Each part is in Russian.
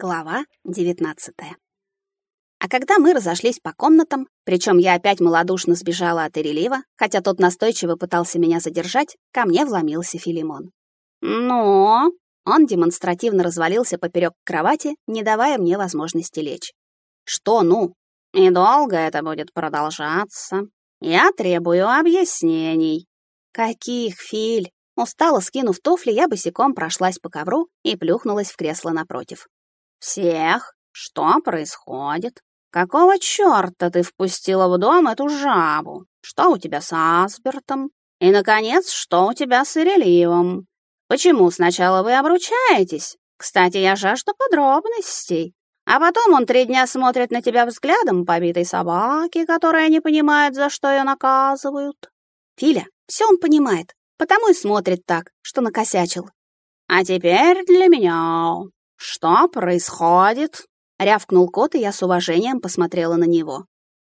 Глава 19. А когда мы разошлись по комнатам, причем я опять малодушно сбежала от Ирелива, хотя тот настойчиво пытался меня задержать, ко мне вломился Филимон. Но он демонстративно развалился поперек кровати, не давая мне возможности лечь. Что, ну? И долго это будет продолжаться? Я требую объяснений. Каких, Филь? Устало скинув туфли, я босиком прошлась по ковру и плюхнулась в кресло напротив. «Всех? Что происходит? Какого чёрта ты впустила в дом эту жабу? Что у тебя с Асбертом? И, наконец, что у тебя с Иреливом? Почему сначала вы обручаетесь? Кстати, я жажду подробностей. А потом он три дня смотрит на тебя взглядом побитой собаки, которая не понимает, за что ее наказывают. Филя, все он понимает, потому и смотрит так, что накосячил. А теперь для меня. «Что происходит?» — рявкнул кот, и я с уважением посмотрела на него.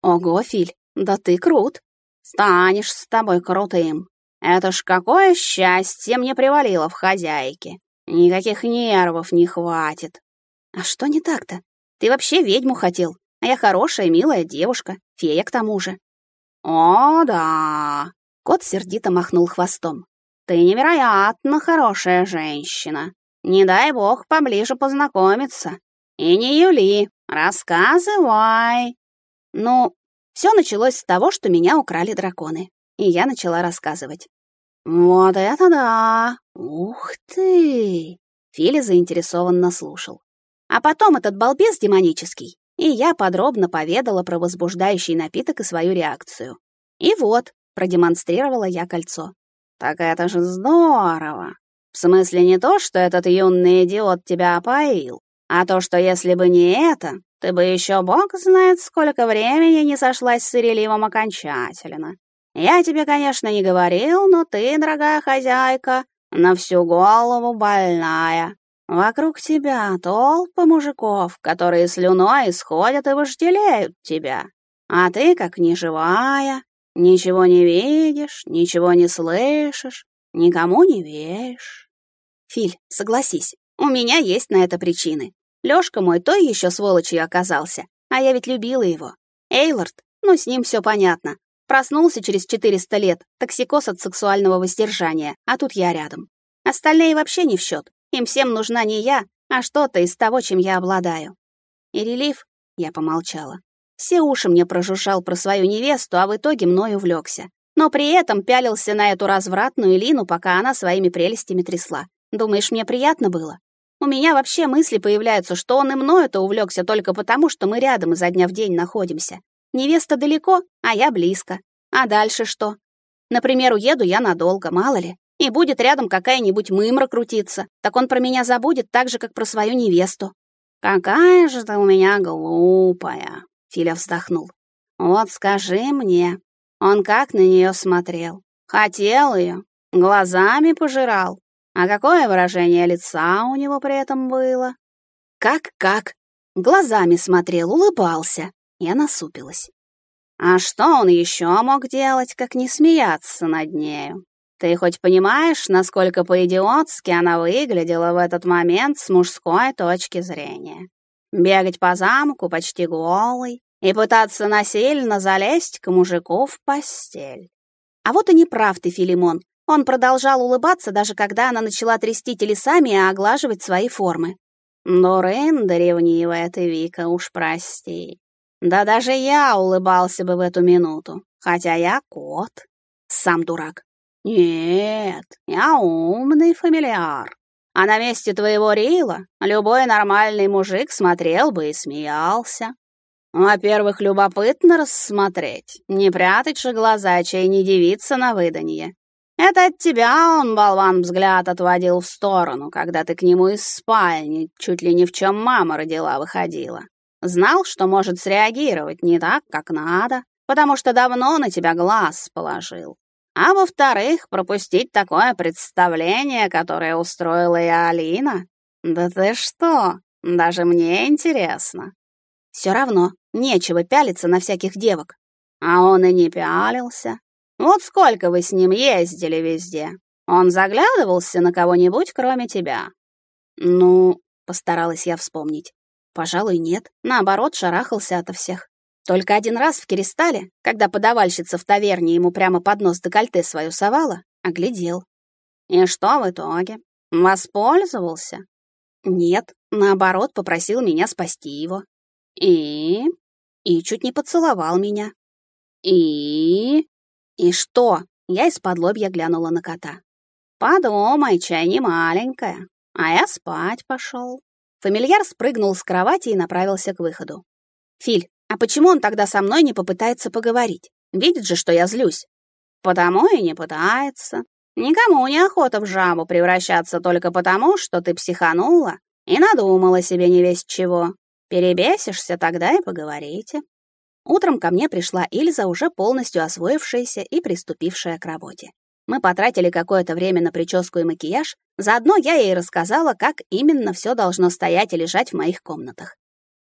«Ого, Филь, да ты крут!» «Станешь с тобой крутым. Это ж какое счастье мне привалило в хозяйке. Никаких нервов не хватит». «А что не так-то? Ты вообще ведьму хотел, а я хорошая, милая девушка, фея к тому же». «О, да!» — кот сердито махнул хвостом. «Ты невероятно хорошая женщина. Не дай бог поближе познакомиться. И не Юли, рассказывай. Ну, все началось с того, что меня украли драконы. И я начала рассказывать. Вот это да! Ух ты! Филя заинтересованно слушал. А потом этот балбес демонический. И я подробно поведала про возбуждающий напиток и свою реакцию. И вот, продемонстрировала я кольцо. Так это же здорово! В смысле не то, что этот юный идиот тебя опоил, а то, что если бы не это, ты бы еще бог знает, сколько времени не сошлась с Иреливом окончательно. Я тебе, конечно, не говорил, но ты, дорогая хозяйка, на всю голову больная. Вокруг тебя толпы мужиков, которые слюной исходят и вожделеют тебя. А ты, как неживая, ничего не видишь, ничего не слышишь, никому не веришь. Филь, согласись, у меня есть на это причины. Лёшка мой той ещё сволочью оказался, а я ведь любила его. Эйлорд, ну с ним всё понятно. Проснулся через 400 лет, токсикоз от сексуального воздержания, а тут я рядом. Остальные вообще не в счёт. Им всем нужна не я, а что-то из того, чем я обладаю. И релиф, я помолчала. Все уши мне прожужжал про свою невесту, а в итоге мною увлёкся. Но при этом пялился на эту развратную Лину, пока она своими прелестями трясла. Думаешь, мне приятно было? У меня вообще мысли появляются, что он и мною-то увлекся только потому, что мы рядом изо дня в день находимся. Невеста далеко, а я близко. А дальше что? Например, уеду я надолго, мало ли. И будет рядом какая-нибудь мымра крутиться. Так он про меня забудет так же, как про свою невесту. «Какая же ты у меня глупая!» — Филя вздохнул. «Вот скажи мне, он как на нее смотрел? Хотел ее? Глазами пожирал? А какое выражение лица у него при этом было? Как-как? Глазами смотрел, улыбался. Я насупилась. А что он еще мог делать, как не смеяться над нею? Ты хоть понимаешь, насколько по-идиотски она выглядела в этот момент с мужской точки зрения? Бегать по замку почти голой и пытаться насильно залезть к мужику в постель. А вот и не прав ты, Филимон. Он продолжал улыбаться, даже когда она начала трясти телесами и оглаживать свои формы. «Ну, Ренда, ревнивая ты, Вика, уж прости. Да даже я улыбался бы в эту минуту, хотя я кот. Сам дурак. Нет, я умный фамильяр. А на месте твоего Рила любой нормальный мужик смотрел бы и смеялся. Во-первых, любопытно рассмотреть, не прятать же глаза, чей не девица на выданье. Это от тебя он, болван, взгляд отводил в сторону, когда ты к нему из спальни, чуть ли не в чем мама родила, выходила. Знал, что может среагировать не так, как надо, потому что давно на тебя глаз положил. А во-вторых, пропустить такое представление, которое устроила и Алина. Да ты что, даже мне интересно. Все равно, нечего пялиться на всяких девок. А он и не пялился. Вот сколько вы с ним ездили везде. Он заглядывался на кого-нибудь, кроме тебя? Ну, Постаралась я вспомнить. Пожалуй, нет. Наоборот, шарахался ото всех. Только один раз в Кристалле, когда подавальщица в таверне ему прямо под нос декольте свою совала, оглядел. И что в итоге? Воспользовался? Нет, наоборот, попросил меня спасти его. И? И чуть не поцеловал меня. И? И что? Я из-под лобья глянула на кота. Подумай, чай не маленькая. А я спать пошел. Фамильяр спрыгнул с кровати и направился к выходу. Филь, а почему он тогда со мной не попытается поговорить? Видит же, что я злюсь. Потому и не пытается. Никому не охота в жабу превращаться только потому, что ты психанула и надумала себе не весь чего. Перебесишься, тогда и поговорите. Утром ко мне пришла Ильза, уже полностью освоившаяся и приступившая к работе. Мы потратили какое-то время на прическу и макияж, заодно я ей рассказала, как именно все должно стоять и лежать в моих комнатах.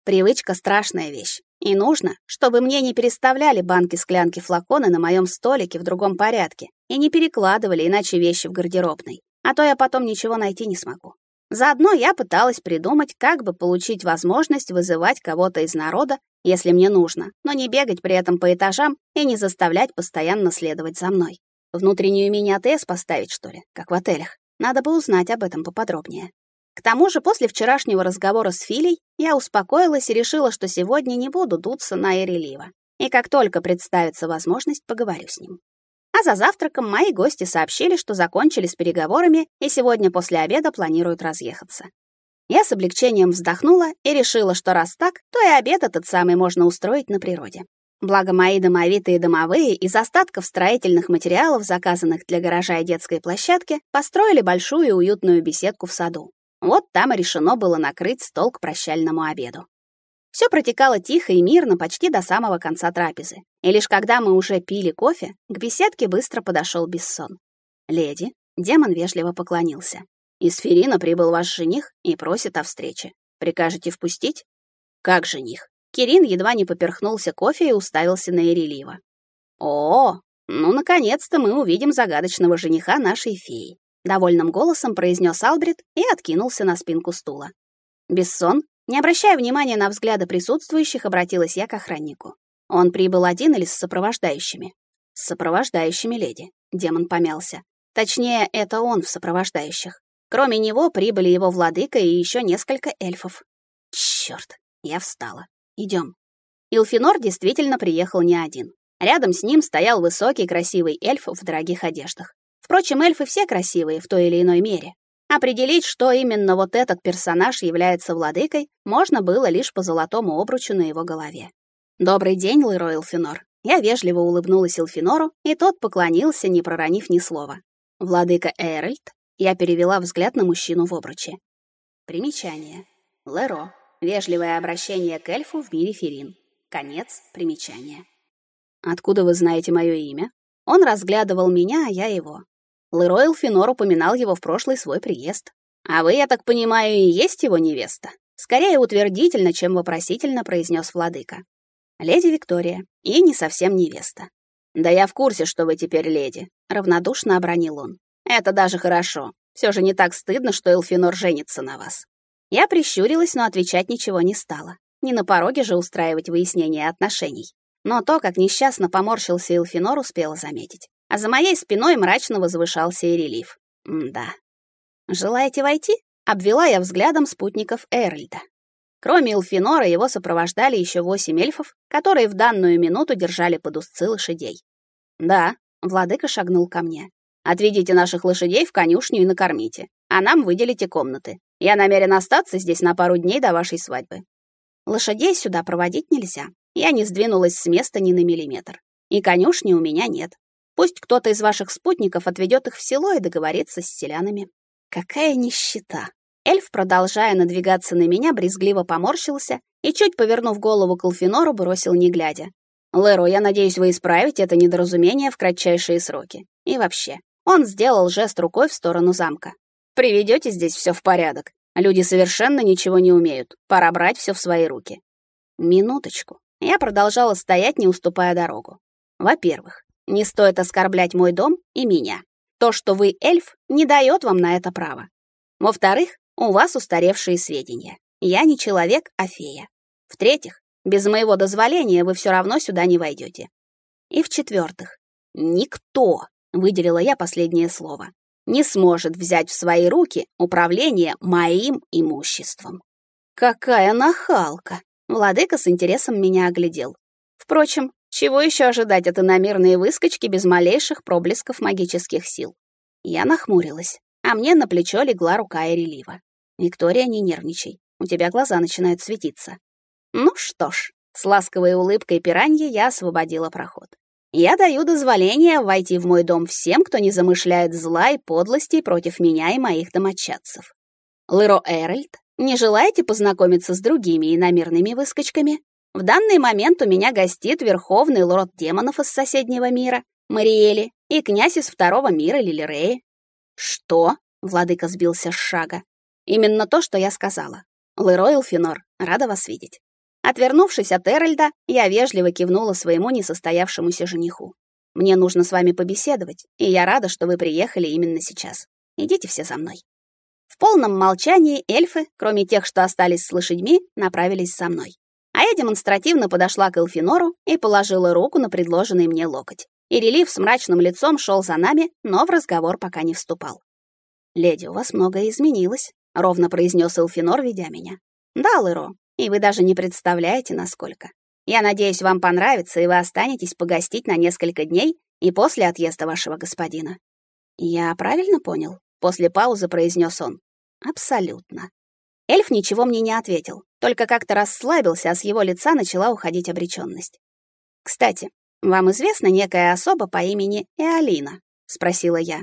Привычка — страшная вещь, и нужно, чтобы мне не переставляли банки, склянки, флаконы на моем столике в другом порядке и не перекладывали иначе вещи в гардеробной, а то я потом ничего найти не смогу. Заодно я пыталась придумать, как бы получить возможность вызывать кого-то из народа, если мне нужно, но не бегать при этом по этажам и не заставлять постоянно следовать за мной. Внутреннюю мини-АТС поставить, что ли, как в отелях? Надо бы узнать об этом поподробнее. К тому же, после вчерашнего разговора с Филей, я успокоилась и решила, что сегодня не буду дуться на Эрелива. И как только представится возможность, поговорю с ним. А за завтраком мои гости сообщили, что закончили с переговорами и сегодня после обеда планируют разъехаться. Я с облегчением вздохнула и решила, что раз так, то и обед этот самый можно устроить на природе. Благо мои домовитые домовые из остатков строительных материалов, заказанных для гаража и детской площадки, построили большую и уютную беседку в саду. Вот там и решено было накрыть стол к прощальному обеду. Все протекало тихо и мирно почти до самого конца трапезы. И лишь когда мы уже пили кофе, к беседке быстро подошел Бессон. «Леди», — демон вежливо поклонился. «Из Ферина прибыл ваш жених и просит о встрече. Прикажете впустить?» «Как жених?» Кирин едва не поперхнулся кофе и уставился на Ирелива. «О, ну, наконец-то мы увидим загадочного жениха нашей феи довольным голосом произнес Албрит и откинулся на спинку стула. Бессон, не обращая внимания на взгляды присутствующих, обратилась я к охраннику. Он прибыл один или с сопровождающими? С сопровождающими, леди. Демон помялся. Точнее, это он в сопровождающих. Кроме него прибыли его владыка и еще несколько эльфов. Черт, я встала. Идем. Илфинор действительно приехал не один. Рядом с ним стоял высокий красивый эльф в дорогих одеждах. Впрочем, эльфы все красивые в той или иной мере. Определить, что именно вот этот персонаж является владыкой, можно было лишь по золотому обручу на его голове. «Добрый день, Лерой Элфинор». Я вежливо улыбнулась Элфинору, и тот поклонился, не проронив ни слова. «Владыка Эральд?» Я перевела взгляд на мужчину в обруче. Примечание. Леро. Вежливое обращение к эльфу в мире Ферин. Конец примечания. «Откуда вы знаете мое имя?» Он разглядывал меня, а я его. Лерой Элфинор упоминал его в прошлый свой приезд. А вы, я так понимаю, и есть его невеста? Скорее утвердительно, чем вопросительно произнес владыка. Леди Виктория, и не совсем невеста. Да я в курсе, что вы теперь леди, равнодушно обронил он. Это даже хорошо. Все же не так стыдно, что Элфинор женится на вас. Я прищурилась, но отвечать ничего не стала. Не на пороге же устраивать выяснение отношений. Но то, как несчастно поморщился Элфинор, успела заметить а за моей спиной мрачно возвышался и релиф. да. «Желаете войти?» — обвела я взглядом спутников Эральда. Кроме Элфинора, его сопровождали еще восемь эльфов, которые в данную минуту держали под узцы лошадей. «Да», — владыка шагнул ко мне. «Отведите наших лошадей в конюшню и накормите, а нам выделите комнаты. Я намерен остаться здесь на пару дней до вашей свадьбы». Лошадей сюда проводить нельзя. Я не сдвинулась с места ни на миллиметр. И конюшни у меня нет. Пусть кто-то из ваших спутников отведет их в село и договорится с селянами. Какая нищета! Эльф, продолжая надвигаться на меня, брезгливо поморщился и, чуть повернув голову к Алфинору, бросил не глядя. «Леро, я надеюсь, вы исправите это недоразумение в кратчайшие сроки. И вообще». Он сделал жест рукой в сторону замка. «Приведете здесь все в порядок. Люди совершенно ничего не умеют. Пора брать все в свои руки». Минуточку. Я продолжала стоять, не уступая дорогу. Во-первых, не стоит оскорблять мой дом и меня. То, что вы эльф, не дает вам на это права. Во-вторых, у вас устаревшие сведения. Я не человек, а фея. В-третьих, без моего дозволения вы все равно сюда не войдете. И в-четвертых, никто, выделила я последнее слово, не сможет взять в свои руки управление моим имуществом. Какая нахалка! Владыка с интересом меня оглядел. Впрочем, чего еще ожидать от иномерной выскочки без малейших проблесков магических сил? Я нахмурилась, а мне на плечо легла рука Эрелива. «Виктория, не нервничай, у тебя глаза начинают светиться». Ну что ж, с ласковой улыбкой пираньи я освободила проход. Я даю дозволение войти в мой дом всем, кто не замышляет зла и подлостей против меня и моих домочадцев. Леро Эральд, не желаете познакомиться с другими иномерными выскочками? В данный момент у меня гостит верховный лорд демонов из соседнего мира, Мариэли, и князь из второго мира Лилиреи. Что? Владыка сбился с шага. Именно то, что я сказала. Леро Элфинор, рада вас видеть. Отвернувшись от Эральда, я вежливо кивнула своему несостоявшемуся жениху. Мне нужно с вами побеседовать, и я рада, что вы приехали именно сейчас. Идите все за мной. В полном молчании эльфы, кроме тех, что остались с лошадьми, направились со мной. А я демонстративно подошла к Элфинору и положила руку на предложенный мне локоть. И релиф с мрачным лицом шел за нами, но в разговор пока не вступал. «Леди, у вас многое изменилось», — ровно произнес Элфинор, ведя меня. «Да, Лыро, и вы даже не представляете, насколько. Я надеюсь, вам понравится, и вы останетесь погостить на несколько дней и после отъезда вашего господина». «Я правильно понял?» После паузы произнес он. Абсолютно. Эльф ничего мне не ответил, только как-то расслабился, а с его лица начала уходить обречённость. Кстати, вам известна некая особа по имени Эалина? спросила я.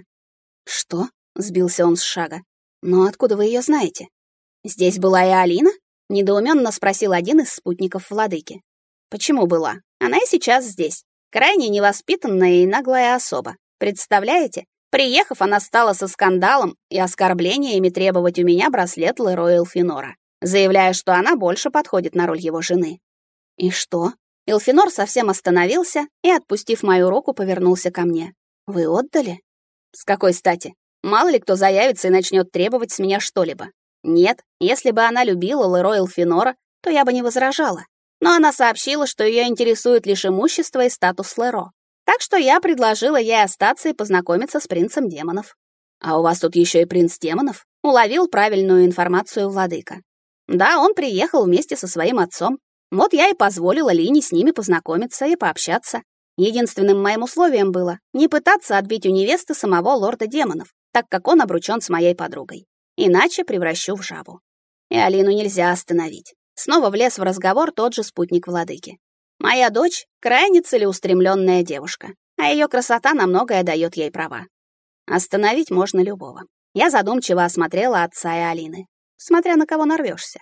Что? сбился он с шага. Но откуда вы её знаете? Здесь была Эалина? недоуменно спросил один из спутников владыки. Почему была? Она и сейчас здесь. Крайне невоспитанная и наглая особа. Представляете? Приехав, она стала со скандалом и оскорблениями требовать у меня браслет Лероя Элфинора, заявляя, что она больше подходит на роль его жены. И что? Элфинор совсем остановился и, отпустив мою руку, повернулся ко мне. Вы отдали? С какой стати? Мало ли кто заявится и начнет требовать с меня что-либо. Нет, если бы она любила Лероя Элфинора, то я бы не возражала. Но она сообщила, что ее интересует лишь имущество и статус Леро. Так что я предложила ей остаться и познакомиться с принцем демонов. А у вас тут еще и принц демонов? Уловил правильную информацию владыка. Да, он приехал вместе со своим отцом. Вот я и позволила Лине с ними познакомиться и пообщаться. Единственным моим условием было не пытаться отбить у невесты самого лорда демонов, так как он обручён с моей подругой. Иначе превращу в жабу. И Алину нельзя остановить. Снова влез в разговор тот же спутник владыки. Моя дочь — крайне целеустремленная девушка, а ее красота на многое дает ей права. Остановить можно любого. Я задумчиво осмотрела отца и Алины, смотря на кого нарвешься.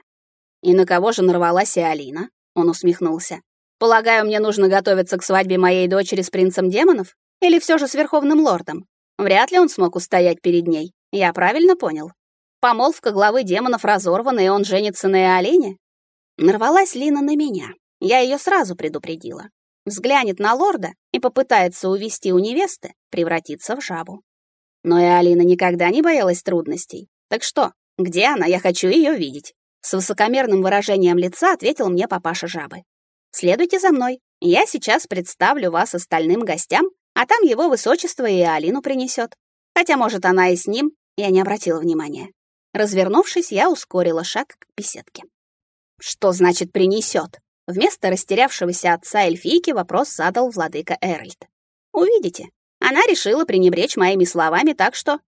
«И на кого же нарвалась и Алина?» — он усмехнулся. «Полагаю, мне нужно готовиться к свадьбе моей дочери с принцем демонов? Или все же с верховным лордом? Вряд ли он смог устоять перед ней. Я правильно понял? Помолвка главы демонов разорвана, и он женится на Алине?» Нарвалась Лина на меня, я ее сразу предупредила. Взглянет на лорда и попытается увести у невесты, превратиться в жабу. Но и Алина никогда не боялась трудностей. Так что, где она? Я хочу ее видеть. С высокомерным выражением лица ответил мне папаша жабы. Следуйте за мной. Я сейчас представлю вас остальным гостям, а там его высочество и Алину принесет. Хотя, может, она и с ним, я не обратила внимания. Развернувшись, я ускорила шаг к беседке. Что значит принесет? Вместо растерявшегося отца эльфийки вопрос задал владыка Эральд. «Увидите. Она решила пренебречь моими словами, так что...»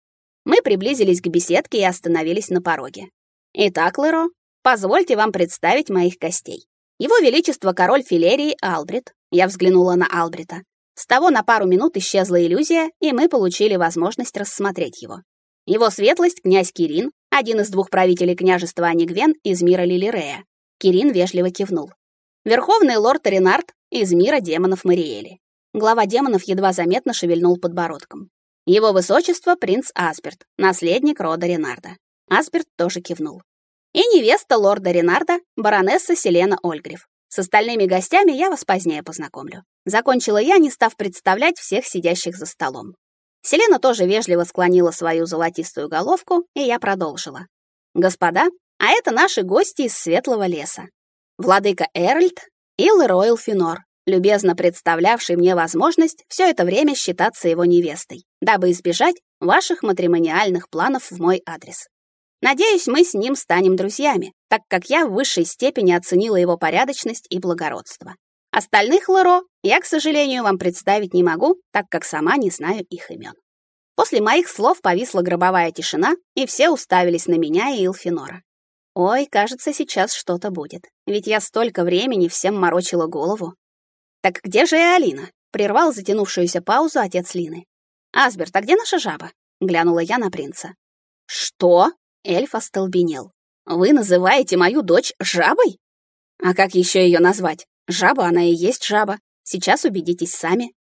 Мы приблизились к беседке и остановились на пороге. «Итак, Леро, позвольте вам представить моих гостей. Его Величество король Филерии Албрит». Я взглянула на Албрита. С того на пару минут исчезла иллюзия, и мы получили возможность рассмотреть его. Его светлость князь Кирин, один из двух правителей княжества Анигвен из мира Лилирея. Кирин вежливо кивнул. Верховный лорд Ренард из мира демонов Мариэли. Глава демонов едва заметно шевельнул подбородком. Его высочество принц Асперт, наследник рода Ренарда. Асперт тоже кивнул. И невеста лорда Ренарда, баронесса Селена Ольгриф. С остальными гостями я вас позднее познакомлю. Закончила я, не став представлять всех сидящих за столом. Селена тоже вежливо склонила свою золотистую головку, и я продолжила. Господа, а это наши гости из Светлого леса. Владыка Эральд и Леройл Финор, любезно представлявший мне возможность все это время считаться его невестой, дабы избежать ваших матримониальных планов в мой адрес. Надеюсь, мы с ним станем друзьями, так как я в высшей степени оценила его порядочность и благородство. Остальных Леро я, к сожалению, вам представить не могу, так как сама не знаю их имен. После моих слов повисла гробовая тишина, и все уставились на меня и Илфинора. Ой, кажется, сейчас что-то будет. Ведь я столько времени всем морочила голову. Так где же и Алина? Прервал затянувшуюся паузу отец Лины. Асберт, а где наша жаба? Глянула я на принца. Что? Эльф остолбенел. Вы называете мою дочь жабой? А как еще ее назвать? Жаба она и есть жаба. Сейчас убедитесь сами.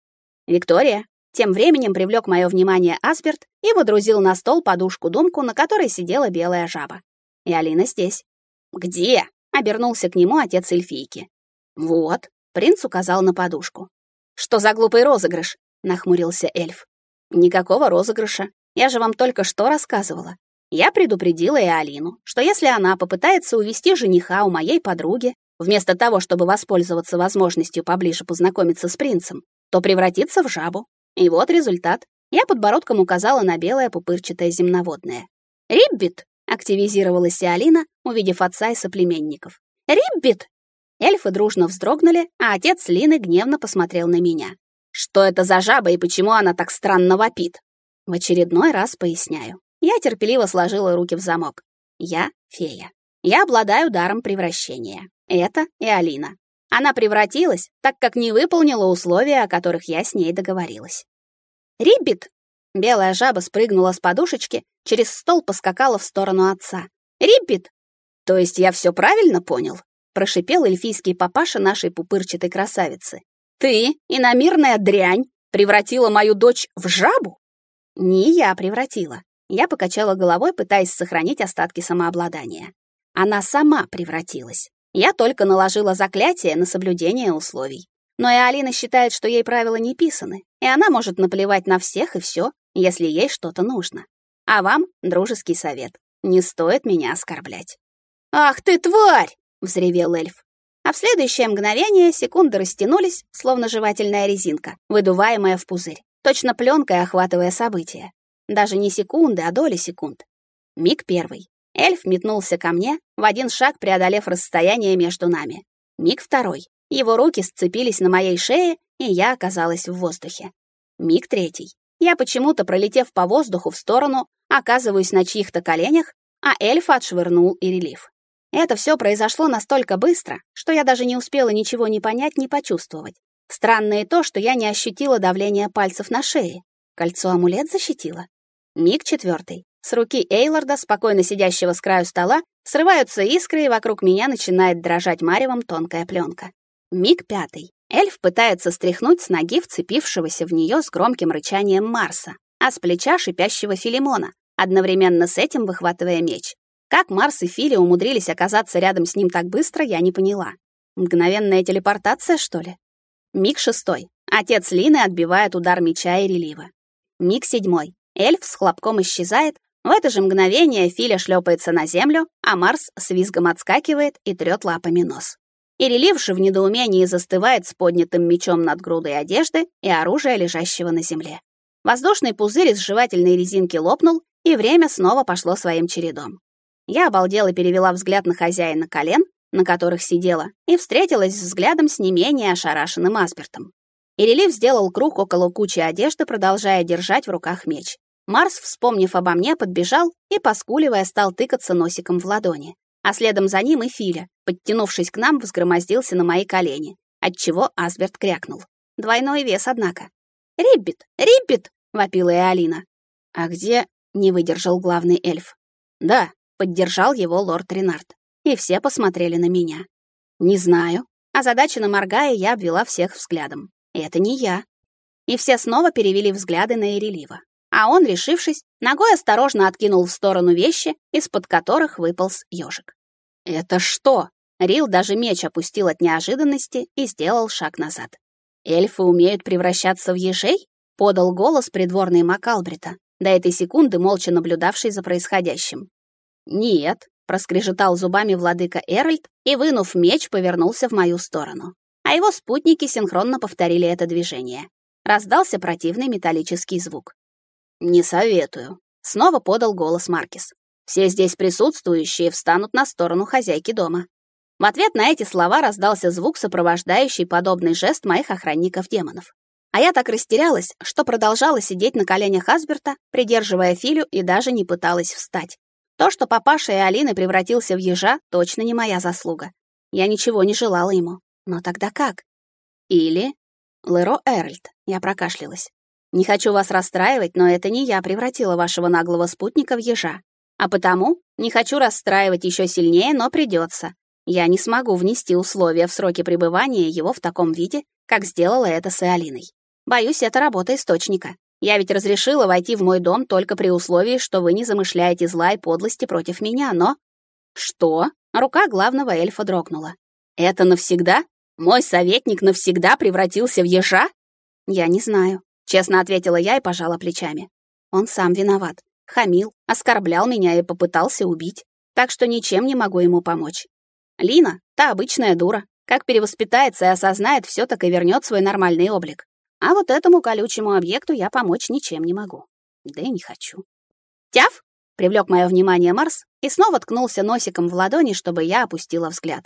Виктория тем временем привлек мое внимание Асберт и водрузил на стол подушку-думку, на которой сидела белая жаба. И Алина здесь. Где? обернулся к нему отец эльфийки. Вот, принц указал на подушку. Что за глупый розыгрыш? нахмурился эльф. Никакого розыгрыша. Я же вам только что рассказывала. Я предупредила и Алину, что если она попытается увести жениха у моей подруги, вместо того, чтобы воспользоваться возможностью поближе познакомиться с принцем, то превратится в жабу. И вот результат. Я подбородком указала на белое пупырчатое земноводное. «Риббит!» — активизировалась и Алина, увидев отца и соплеменников. «Риббит!» Эльфы дружно вздрогнули, а отец Лины гневно посмотрел на меня. «Что это за жаба и почему она так странно вопит?» В очередной раз поясняю. Я терпеливо сложила руки в замок. Я фея. Я обладаю даром превращения. Это и Алина. Она превратилась, так как не выполнила условия, о которых я с ней договорилась. «Риббит!» Белая жаба спрыгнула с подушечки, через стол поскакала в сторону отца. «Риббит!» «То есть я все правильно понял?» прошипел эльфийский папаша нашей пупырчатой красавицы. «Ты, иномирная дрянь, превратила мою дочь в жабу?» «Не я превратила. Я покачала головой, пытаясь сохранить остатки самообладания. Она сама превратилась. Я только наложила заклятие на соблюдение условий. Но и Алина считает, что ей правила не писаны, и она может наплевать на всех и все, если ей что-то нужно. А вам дружеский совет. Не стоит меня оскорблять. «Ах ты, тварь!» — взревел эльф. А в следующее мгновение секунды растянулись, словно жевательная резинка, выдуваемая в пузырь, точно пленкой охватывая события. Даже не секунды, а доли секунд. Миг первый. Эльф метнулся ко мне, в один шаг преодолев расстояние между нами. Миг второй. Его руки сцепились на моей шее, и я оказалась в воздухе. Миг третий. Я почему-то, пролетев по воздуху в сторону, оказываюсь на чьих-то коленях, а эльф отшвырнул и релиф. Это все произошло настолько быстро, что я даже не успела ничего ни понять, ни почувствовать. Странно и то, что я не ощутила давления пальцев на шее. Кольцо-амулет защитило. Миг четвертый. С руки Эйлорда, спокойно сидящего с краю стола, срываются искры, и вокруг меня начинает дрожать маревом тонкая пленка. Миг пятый. Эльф пытается стряхнуть с ноги вцепившегося в нее с громким рычанием Марса, а с плеча шипящего Филимона, одновременно с этим выхватывая меч. Как Марс и Фили умудрились оказаться рядом с ним так быстро, я не поняла. Мгновенная телепортация, что ли? Миг шестой. Отец Лины отбивает удар меча и релива. Миг седьмой. Эльф с хлопком исчезает. В это же мгновение Филя шлепается на землю, а Марс с визгом отскакивает и трёт лапами нос. И релив же в недоумении застывает с поднятым мечом над грудой одежды и оружия, лежащего на земле. Воздушный пузырь из жевательной резинки лопнул, и время снова пошло своим чередом. Я обалдела перевела взгляд на хозяина колен, на которых сидела, и встретилась взглядом с не менее ошарашенным Асбертом. И релив сделал круг около кучи одежды, продолжая держать в руках меч. Марс, вспомнив обо мне, подбежал и, поскуливая, стал тыкаться носиком в ладони. А следом за ним и Филя, подтянувшись к нам, взгромоздился на мои колени, отчего Асберт крякнул. Двойной вес, однако. «Риббит! Риббит!» — вопила и Алина. «А где...» — не выдержал главный эльф. «Да», — поддержал его лорд Ренард. И все посмотрели на меня. «Не знаю». Озадаченно моргая, я обвела всех взглядом. «Это не я». И все снова перевели взгляды на Ирелива а он, решившись, ногой осторожно откинул в сторону вещи, из-под которых выполз ежик. «Это что?» Рил даже меч опустил от неожиданности и сделал шаг назад. «Эльфы умеют превращаться в ежей?» — подал голос придворный Макалбрита, до этой секунды молча наблюдавший за происходящим. «Нет», — проскрежетал зубами владыка Эральд и, вынув меч, повернулся в мою сторону. А его спутники синхронно повторили это движение. Раздался противный металлический звук. «Не советую», — снова подал голос Маркис. «Все здесь присутствующие встанут на сторону хозяйки дома». В ответ на эти слова раздался звук, сопровождающий подобный жест моих охранников-демонов. А я так растерялась, что продолжала сидеть на коленях Асберта, придерживая Филю и даже не пыталась встать. То, что папаша и Алина превратился в ежа, точно не моя заслуга. Я ничего не желала ему. Но тогда как? Или... Леро Эрльд, я прокашлялась. Не хочу вас расстраивать, но это не я превратила вашего наглого спутника в ежа. А потому не хочу расстраивать еще сильнее, но придется. Я не смогу внести условия в сроки пребывания его в таком виде, как сделала это с Алиной. Боюсь, это работа источника. Я ведь разрешила войти в мой дом только при условии, что вы не замышляете зла и подлости против меня, но... Что? Рука главного эльфа дрогнула. Это навсегда? Мой советник навсегда превратился в ежа? Я не знаю, честно ответила я и пожала плечами. Он сам виноват. Хамил, оскорблял меня и попытался убить. Так что ничем не могу ему помочь. Лина, та обычная дура, как перевоспитается и осознает, все так и вернет свой нормальный облик. А вот этому колючему объекту я помочь ничем не могу. Да и не хочу. «Тяв!» — привлек мое внимание Марс и снова ткнулся носиком в ладони, чтобы я опустила взгляд.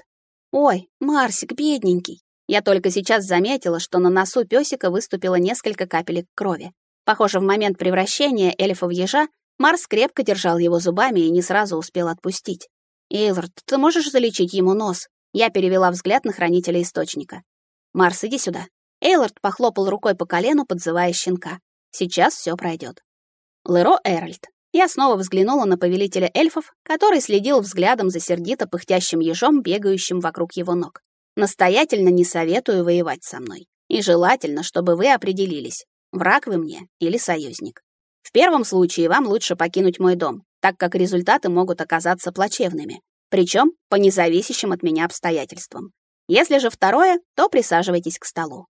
«Ой, Марсик, бедненький!» Я только сейчас заметила, что на носу пёсика выступило несколько капелек крови. Похоже, в момент превращения эльфа в ежа Марс крепко держал его зубами и не сразу успел отпустить. «Эйлорд, ты можешь залечить ему нос?» Я перевела взгляд на хранителя источника. «Марс, иди сюда». Эйлорд похлопал рукой по колену, подзывая щенка. Сейчас все пройдет. Леро Эральд. Я снова взглянула на повелителя эльфов, который следил взглядом за сердито пыхтящим ежом, бегающим вокруг его ног. Настоятельно не советую воевать со мной. И желательно, чтобы вы определились, враг вы мне или союзник. В первом случае вам лучше покинуть мой дом, так как результаты могут оказаться плачевными, причем по независящим от меня обстоятельствам. Если же второе, то присаживайтесь к столу.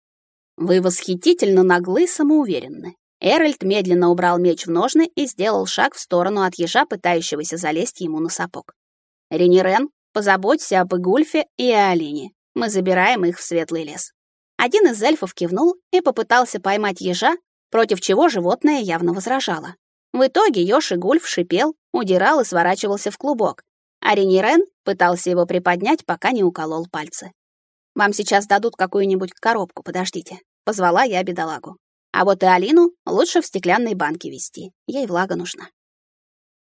Вы восхитительно наглы и самоуверенны. Эральд медленно убрал меч в ножны и сделал шаг в сторону от ежа, пытающегося залезть ему на сапог. Ренирен, позаботься об Игульфе и Алине. Мы забираем их в светлый лес. Один из эльфов кивнул и попытался поймать ежа, против чего животное явно возражало. В итоге еж Игульф шипел, удирал и сворачивался в клубок, а Ренирен пытался его приподнять, пока не уколол пальцы. Вам сейчас дадут какую-нибудь коробку, подождите. Позвала я бедолагу. А вот и Алину лучше в стеклянной банке вести. Ей влага нужна.